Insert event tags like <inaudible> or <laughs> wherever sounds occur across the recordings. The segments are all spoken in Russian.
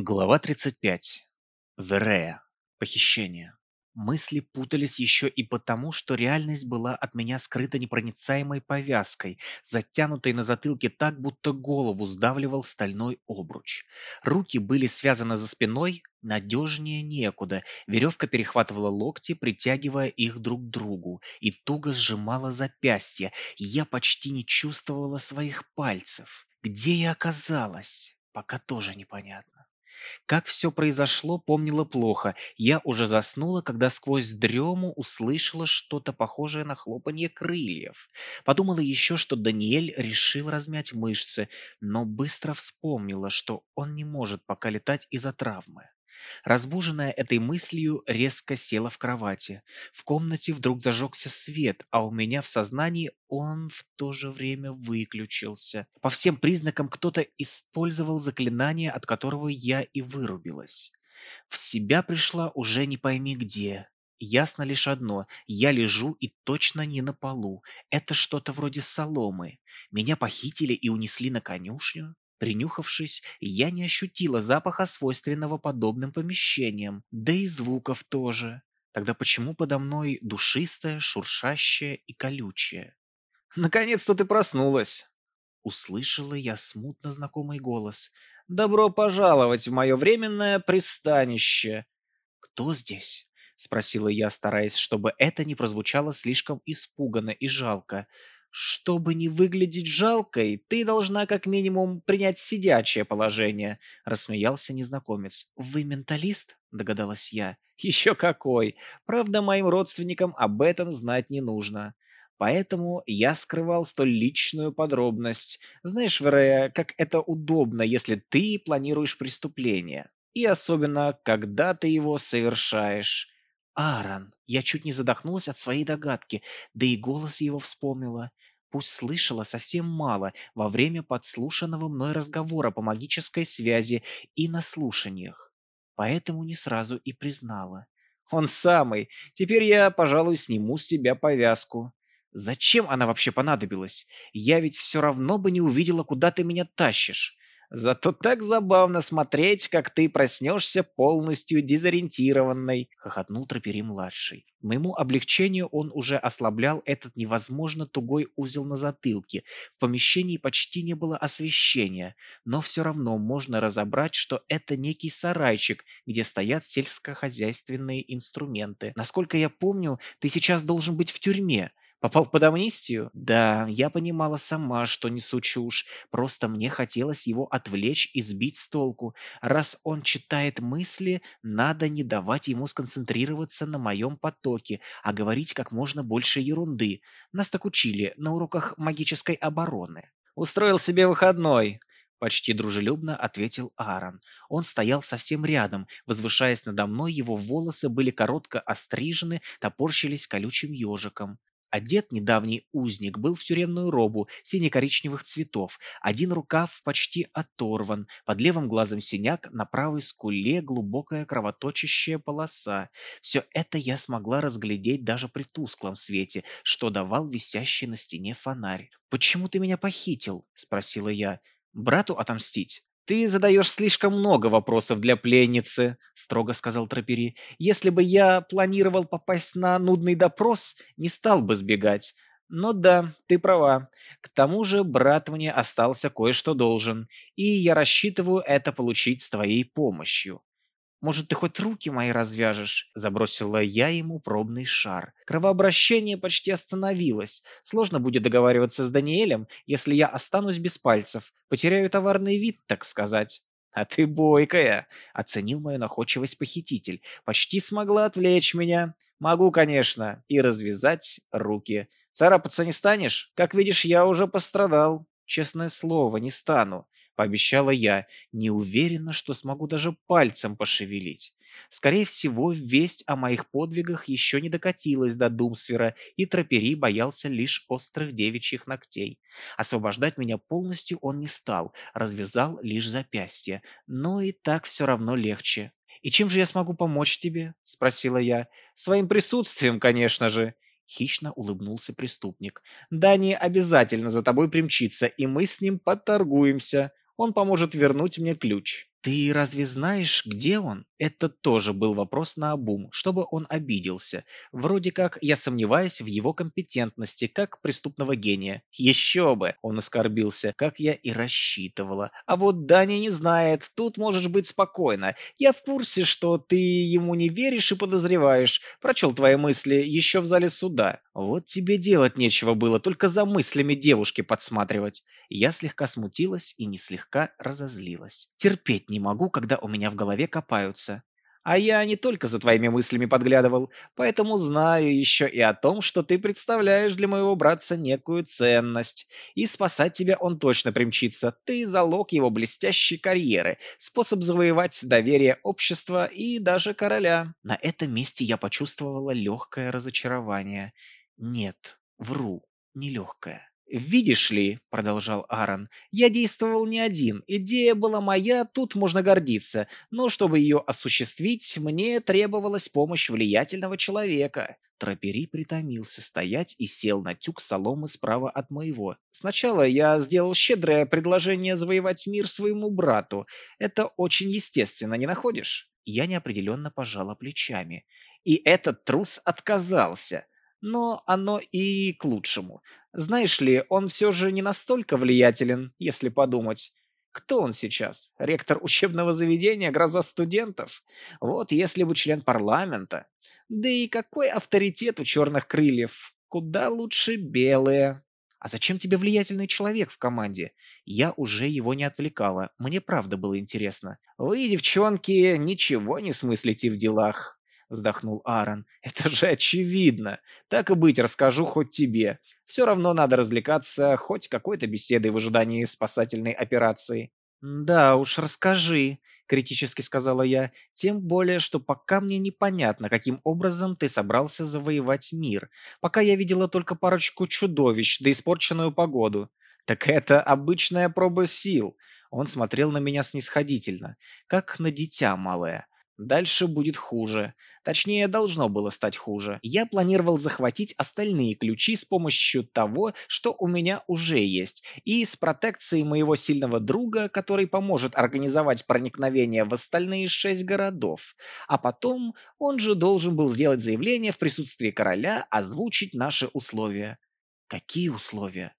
Глава 35. Верея. Похищение. Мысли путались еще и потому, что реальность была от меня скрыта непроницаемой повязкой, затянутой на затылке так, будто голову сдавливал стальной обруч. Руки были связаны за спиной, надежнее некуда. Веревка перехватывала локти, притягивая их друг к другу, и туго сжимала запястья. Я почти не чувствовала своих пальцев. Где я оказалась? Пока тоже непонятно. Как все произошло, помнила плохо. Я уже заснула, когда сквозь дрему услышала что-то похожее на хлопанье крыльев. Подумала еще, что Даниэль решил размять мышцы, но быстро вспомнила, что он не может пока летать из-за травмы. Разбуженная этой мыслью, резко села в кровати. В комнате вдруг зажегся свет, а у меня в сознании он в то же время выключился. По всем признакам кто-то использовал заклинание, от которого я и вырубилась. В себя пришла уже не пойми где. Ясно лишь одно, я лежу и точно не на полу. Это что-то вроде соломы. Меня похитили и унесли на конюшню? Принюхавшись, я не ощутила запаха, свойственного подобным помещениям, да и звуков тоже. Тогда почему подо мной душистое, шуршащее и колючее? «Наконец-то ты проснулась!» Услышала я смутно знакомый голос. «Добро пожаловать в мое временное пристанище!» «Кто здесь?» — спросила я, стараясь, чтобы это не прозвучало слишком испуганно и жалко. Чтобы не выглядеть жалкой, ты должна как минимум принять сидячее положение, рассмеялся незнакомец. Вы менталист? догадалась я. <laughs> Еще какой. Правда, моим родственникам об этом знать не нужно. Поэтому я скрывал столь личную подробность. Знаешь, Верея, как это удобно, если ты планируешь преступление. И особенно, когда ты его совершаешь. Аарон. Я чуть не задохнулась от своей догадки, да и голос его вспомнила. Пусть слышала совсем мало во время подслушанного мной разговора по магической связи и на слушаниях. Поэтому не сразу и признала. «Он самый. Теперь я, пожалуй, сниму с тебя повязку». «Зачем она вообще понадобилась? Я ведь все равно бы не увидела, куда ты меня тащишь». Зато так забавно смотреть, как ты проснешься полностью дезориентированной, хохотнул Тропери-младший. Моему облегчению он уже ослаблял этот невозможно тугой узел на затылке. В помещении почти не было освещения, но все равно можно разобрать, что это некий сарайчик, где стоят сельскохозяйственные инструменты. Насколько я помню, ты сейчас должен быть в тюрьме. Попал под амнистию? Да, я понимала сама, что несу чушь. Просто мне хотелось его отвлечь и сбить с толку. Раз он читает мысли, надо не давать ему сконцентрироваться на моем потоке, а говорить как можно больше ерунды. Нас так учили на уроках магической обороны. Устроил себе выходной. Почти дружелюбно ответил Аарон. Он стоял совсем рядом, возвышаясь надо мной, его волосы были коротко острижены, топорщились колючим ежиком. Одет недавний узник был в тюремную робу сине-коричневых цветов. Один рукав почти оторван, под левым глазом синяк, на правой скуле глубокая кровоточащая полоса. Все это я смогла разглядеть даже при тусклом свете, что давал висящий на стене фонарь. «Почему ты меня похитил?» – спросила я. «Брату отомстить?» «Ты задаешь слишком много вопросов для пленницы», — строго сказал Тропери. «Если бы я планировал попасть на нудный допрос, не стал бы сбегать. Но да, ты права. К тому же брат мне остался кое-что должен, и я рассчитываю это получить с твоей помощью. Может, ты хоть руки мои развяжешь?» Забросила я ему пробный шар. Кровообращение почти остановилось. Сложно будет договариваться с Даниэлем, если я останусь без пальцев. Потеряю товарный вид, так сказать. «А ты бойкая!» — оценил мою находчивость похититель. «Почти смогла отвлечь меня. Могу, конечно, и развязать руки. Царапаться не станешь? Как видишь, я уже пострадал. Честное слово, не стану пообещала я, не уверена, что смогу даже пальцем пошевелить. Скорее всего, весть о моих подвигах еще не докатилась до Думсфера, и Тропери боялся лишь острых девичьих ногтей. Освобождать меня полностью он не стал, развязал лишь запястье, но и так все равно легче. «И чем же я смогу помочь тебе?» – спросила я. «Своим присутствием, конечно же», Хищно улыбнулся преступник. «Дани обязательно за тобой примчится, и мы с ним поторгуемся. Он поможет вернуть мне ключ. Ты разве знаешь, где он? Это тоже был вопрос на обум, чтобы он обиделся. Вроде как я сомневаюсь в его компетентности, как преступного гения. Еще бы, он оскорбился, как я и рассчитывала. А вот Даня не знает, тут можешь быть спокойно. Я в курсе, что ты ему не веришь и подозреваешь. Прочел твои мысли еще в зале суда. Вот тебе делать нечего было, только за мыслями девушки подсматривать. Я слегка смутилась и не слегка разозлилась. Терпеть не могу, когда у меня в голове копаются. А я не только за твоими мыслями подглядывал, поэтому знаю еще и о том, что ты представляешь для моего братца некую ценность. И спасать тебя он точно примчится. Ты залог его блестящей карьеры, способ завоевать доверие общества и даже короля. На этом месте я почувствовала легкое разочарование. Нет, вру, нелегкое. «Видишь ли», — продолжал Аарон, — «я действовал не один. Идея была моя, тут можно гордиться. Но чтобы ее осуществить, мне требовалась помощь влиятельного человека». Трапери притомился стоять и сел на тюк соломы справа от моего. «Сначала я сделал щедрое предложение завоевать мир своему брату. Это очень естественно, не находишь?» Я неопределенно пожала плечами. И этот трус отказался. Но оно и к лучшему. Знаешь ли, он все же не настолько влиятелен, если подумать. Кто он сейчас? Ректор <laughs> учебного заведения, гроза студентов? Вот если бы член парламента. Да и какой авторитет у черных крыльев? Куда лучше белые. А зачем тебе влиятельный человек в команде? Я уже его не отвлекала. Мне правда было интересно. Вы, девчонки, ничего не смыслите в делах вздохнул Аарон. «Это же очевидно. Так и быть, расскажу хоть тебе. Все равно надо развлекаться хоть какой-то беседой в ожидании спасательной операции». «Да уж, расскажи», — критически сказала я, «тем более, что пока мне непонятно, каким образом ты собрался завоевать мир. Пока я видела только парочку чудовищ, да испорченную погоду». «Так это обычная проба сил», — он смотрел на меня снисходительно, как на дитя малое. Дальше будет хуже. Точнее, должно было стать хуже. Я планировал захватить остальные ключи с помощью того, что у меня уже есть, и с протекцией моего сильного друга, который поможет организовать проникновение в остальные шесть городов. А потом он же должен был сделать заявление в присутствии короля, озвучить наши условия. Какие условия?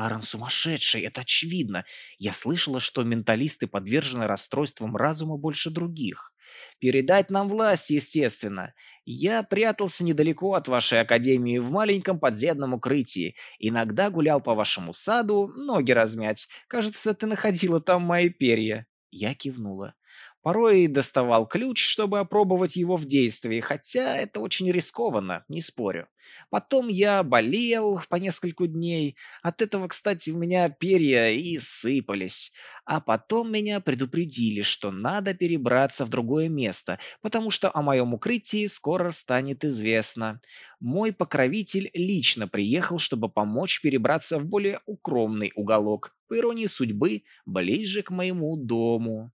Аарон сумасшедший, это очевидно. Я слышала, что менталисты подвержены расстройствам разума больше других. Передать нам власть, естественно. Я прятался недалеко от вашей академии в маленьком подземном укрытии. Иногда гулял по вашему саду, ноги размять. Кажется, ты находила там мои перья. Я кивнула. Порой доставал ключ, чтобы опробовать его в действии, хотя это очень рискованно, не спорю. Потом я болел по несколько дней, от этого, кстати, у меня перья и сыпались. А потом меня предупредили, что надо перебраться в другое место, потому что о моем укрытии скоро станет известно. Мой покровитель лично приехал, чтобы помочь перебраться в более укромный уголок, по иронии судьбы, ближе к моему дому.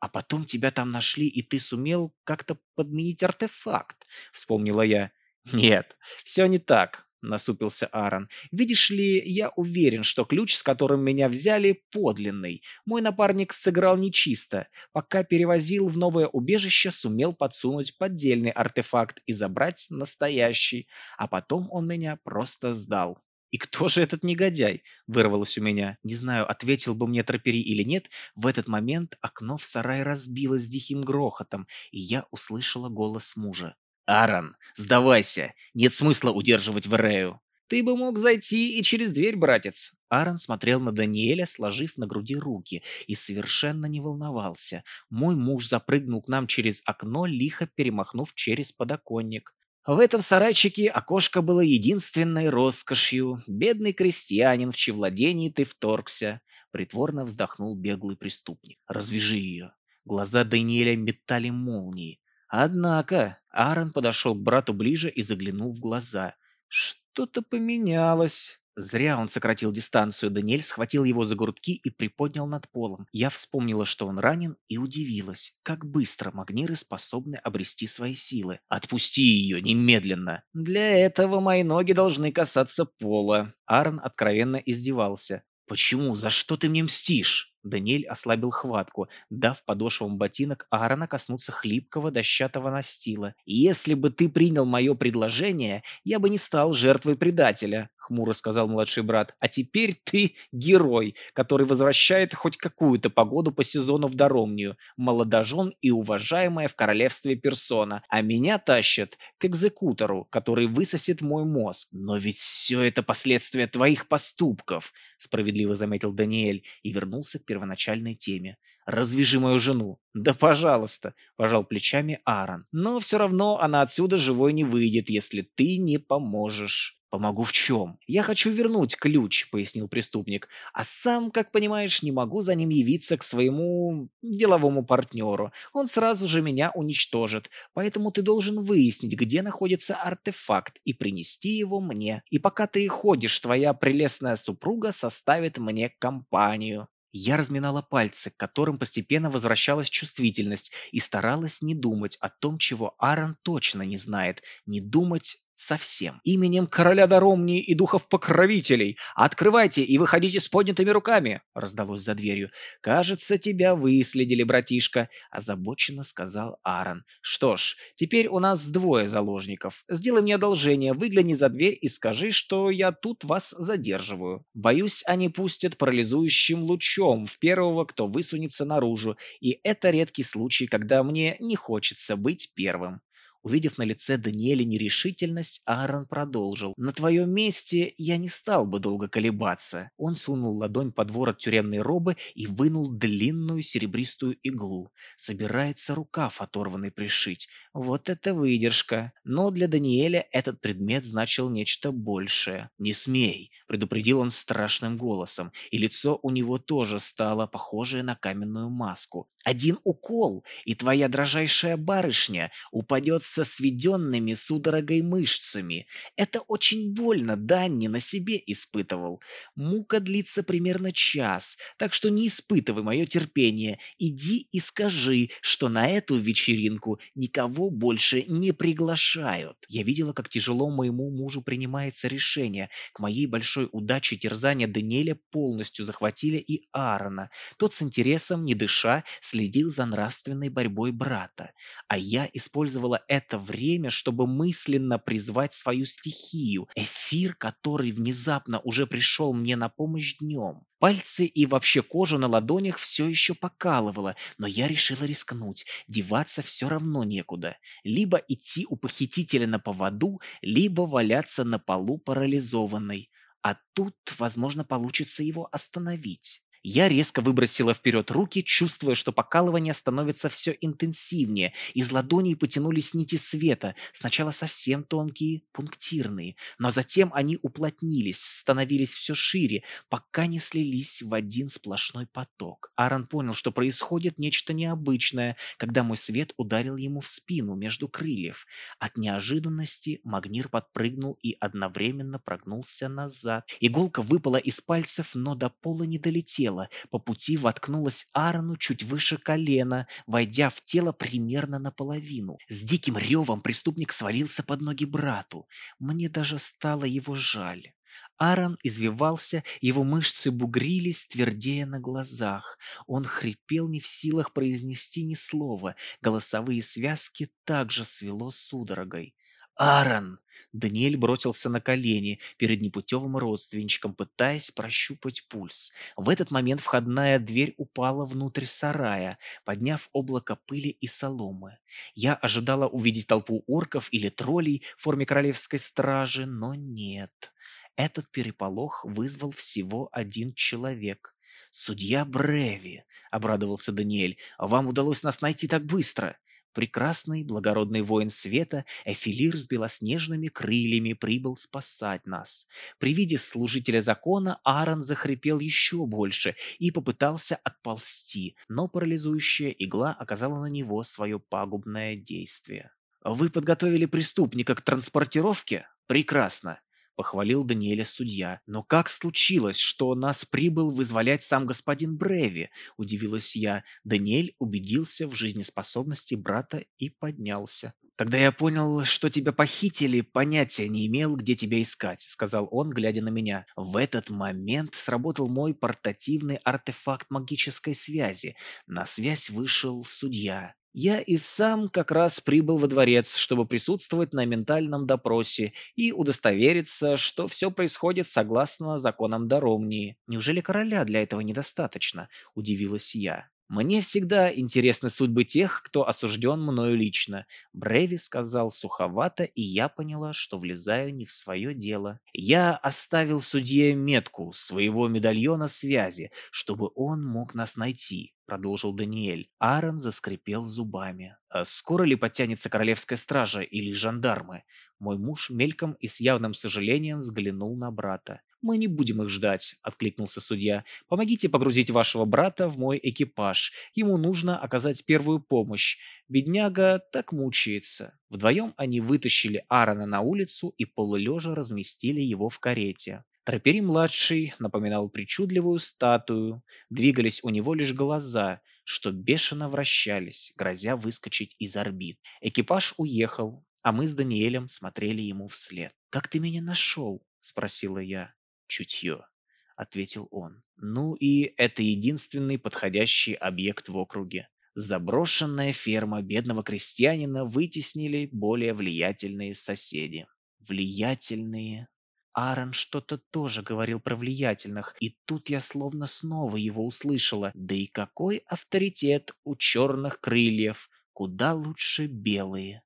А потом тебя там нашли, и ты сумел как-то подменить артефакт, вспомнила я. Нет, все не так, насупился Аарон. Видишь ли, я уверен, что ключ, с которым меня взяли, подлинный. Мой напарник сыграл нечисто. Пока перевозил в новое убежище, сумел подсунуть поддельный артефакт и забрать настоящий. А потом он меня просто сдал. «И кто же этот негодяй?» – вырвалось у меня. Не знаю, ответил бы мне тропери или нет. В этот момент окно в сарае разбилось с диким грохотом, и я услышала голос мужа. «Аарон, сдавайся! Нет смысла удерживать Верею!» «Ты бы мог зайти и через дверь, братец!» Аарон смотрел на Даниэля, сложив на груди руки, и совершенно не волновался. Мой муж запрыгнул к нам через окно, лихо перемахнув через подоконник. В этом сарайчике окошко было единственной роскошью. Бедный крестьянин, в чьи владении ты вторгся. Притворно вздохнул беглый преступник. Развяжи ее. Глаза Даниэля метали молнии. Однако Аарон подошел к брату ближе и заглянул в глаза. Что-то поменялось. Зря он сократил дистанцию. Даниэль схватил его за грудки и приподнял над полом. Я вспомнила, что он ранен, и удивилась, как быстро магниры способны обрести свои силы. «Отпусти ее немедленно!» «Для этого мои ноги должны касаться пола». Аарон откровенно издевался. «Почему? За что ты мне мстишь?» Даниэль ослабил хватку, дав подошвам ботинок Аарона коснуться хлипкого дощатого настила. «Если бы ты принял мое предложение, я бы не стал жертвой предателя», — хмуро сказал младший брат. «А теперь ты герой, который возвращает хоть какую-то погоду по сезону в Даромнию, молодожен и уважаемая в королевстве персона, а меня тащат к экзекутору, который высосет мой мозг. Но ведь все это последствия твоих поступков», — справедливо заметил Даниэль и вернулся к первоначальной теме. «Развяжи мою жену». «Да пожалуйста», – пожал плечами Аарон. «Но все равно она отсюда живой не выйдет, если ты не поможешь». «Помогу в чем?» «Я хочу вернуть ключ», — пояснил преступник. «А сам, как понимаешь, не могу за ним явиться к своему деловому партнеру. Он сразу же меня уничтожит. Поэтому ты должен выяснить, где находится артефакт, и принести его мне. И пока ты ходишь, твоя прелестная супруга составит мне компанию». Я разминала пальцы, к которым постепенно возвращалась чувствительность, и старалась не думать о том, чего Аарон точно не знает, не думать совсем. Именем короля Даромнии и духов-покровителей! Открывайте и выходите с поднятыми руками!» — раздалось за дверью. «Кажется, тебя выследили, братишка», — озабоченно сказал Аарон. «Что ж, теперь у нас двое заложников. Сделай мне одолжение, выгляни за дверь и скажи, что я тут вас задерживаю. Боюсь, они пустят парализующим лучом в первого, кто высунется наружу, и это редкий случай, когда мне не хочется быть первым». Увидев на лице Даниэля нерешительность, Аарон продолжил. «На твоем месте я не стал бы долго колебаться». Он сунул ладонь под ворот тюремной робы и вынул длинную серебристую иглу. Собирается рукав оторванный пришить. Вот это выдержка. Но для Даниэля этот предмет значил нечто большее. «Не смей», — предупредил он страшным голосом, и лицо у него тоже стало похожее на каменную маску. «Один укол, и твоя дрожайшая барышня упадет со сведенными судорогой мышцами. Это очень больно, Данни на себе испытывал. Мука длится примерно час, так что не испытывай мое терпение. Иди и скажи, что на эту вечеринку никого больше не приглашают. Я видела, как тяжело моему мужу принимается решение. К моей большой удаче терзания Даниэля полностью захватили и Аарона. Тот с интересом, не дыша, следил за нравственной борьбой брата. А я использовала это это время, чтобы мысленно призвать свою стихию, эфир, который внезапно уже пришел мне на помощь днем. Пальцы и вообще кожу на ладонях все еще покалывало, но я решила рискнуть, деваться все равно некуда. Либо идти у похитителя на поводу, либо валяться на полу парализованной. А тут, возможно, получится его остановить. Я резко выбросила вперед руки, чувствуя, что покалывание становится все интенсивнее. Из ладоней потянулись нити света, сначала совсем тонкие, пунктирные, но затем они уплотнились, становились все шире, пока не слились в один сплошной поток. Аарон понял, что происходит нечто необычное, когда мой свет ударил ему в спину между крыльев. От неожиданности Магнир подпрыгнул и одновременно прогнулся назад. Иголка выпала из пальцев, но до пола не долетела тело, по пути воткнулась Аарону чуть выше колена, войдя в тело примерно наполовину. С диким ревом преступник свалился под ноги брату. Мне даже стало его жаль. Аарон извивался, его мышцы бугрились, твердея на глазах. Он хрипел не в силах произнести ни слова. Голосовые связки также свело судорогой. «Аарон!» Даниэль бросился на колени перед непутевым родственничком, пытаясь прощупать пульс. В этот момент входная дверь упала внутрь сарая, подняв облако пыли и соломы. Я ожидала увидеть толпу орков или троллей в форме королевской стражи, но нет. Этот переполох вызвал всего один человек. «Судья Бреви», — обрадовался Даниэль, — «вам удалось нас найти так быстро». Прекрасный, благородный воин света, Эфилир с белоснежными крыльями прибыл спасать нас. При виде служителя закона Аарон захрипел еще больше и попытался отползти, но парализующая игла оказала на него свое пагубное действие. «Вы подготовили преступника к транспортировке? Прекрасно похвалил Даниэля судья. «Но как случилось, что нас прибыл вызволять сам господин Бреви?» – удивилась я. Даниэль убедился в жизнеспособности брата и поднялся. «Когда я понял, что тебя похитили, понятия не имел, где тебя искать», — сказал он, глядя на меня. В этот момент сработал мой портативный артефакт магической связи. На связь вышел судья. Я и сам как раз прибыл во дворец, чтобы присутствовать на ментальном допросе и удостовериться, что все происходит согласно законам Даромнии. Неужели короля для этого недостаточно? Удивилась я. Мне всегда интересны судьбы тех, кто осужден мною лично. Бреви сказал суховато, и я поняла, что влезаю не в свое дело. Я оставил судье метку своего медальона связи, чтобы он мог нас найти продолжил Даниэль. Аарон заскрипел зубами. «А скоро ли подтянется королевская стража или жандармы? Мой муж мельком и с явным сожалением взглянул на брата. «Мы не будем их ждать», — откликнулся судья. «Помогите погрузить вашего брата в мой экипаж. Ему нужно оказать первую помощь. Бедняга так мучается». Вдвоем они вытащили Аарона на улицу и полулежа разместили его в карете. Трапери-младший напоминал причудливую статую, двигались у него лишь глаза, что бешено вращались, грозя выскочить из орбит. Экипаж уехал, а мы с Даниэлем смотрели ему вслед. «Как ты меня нашел?» – спросила я. «Чутье», – ответил он. «Ну и это единственный подходящий объект в округе. Заброшенная ферма бедного крестьянина вытеснили более влиятельные соседи. Влиятельные Аарон что-то тоже говорил про влиятельных, и тут я словно снова его услышала. Да и какой авторитет у черных крыльев, куда лучше белые.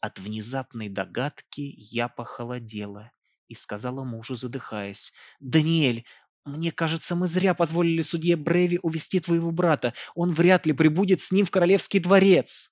От внезапной догадки я похолодела и сказала мужу, задыхаясь. «Даниэль, мне кажется, мы зря позволили судье Бреви увести твоего брата. Он вряд ли прибудет с ним в королевский дворец».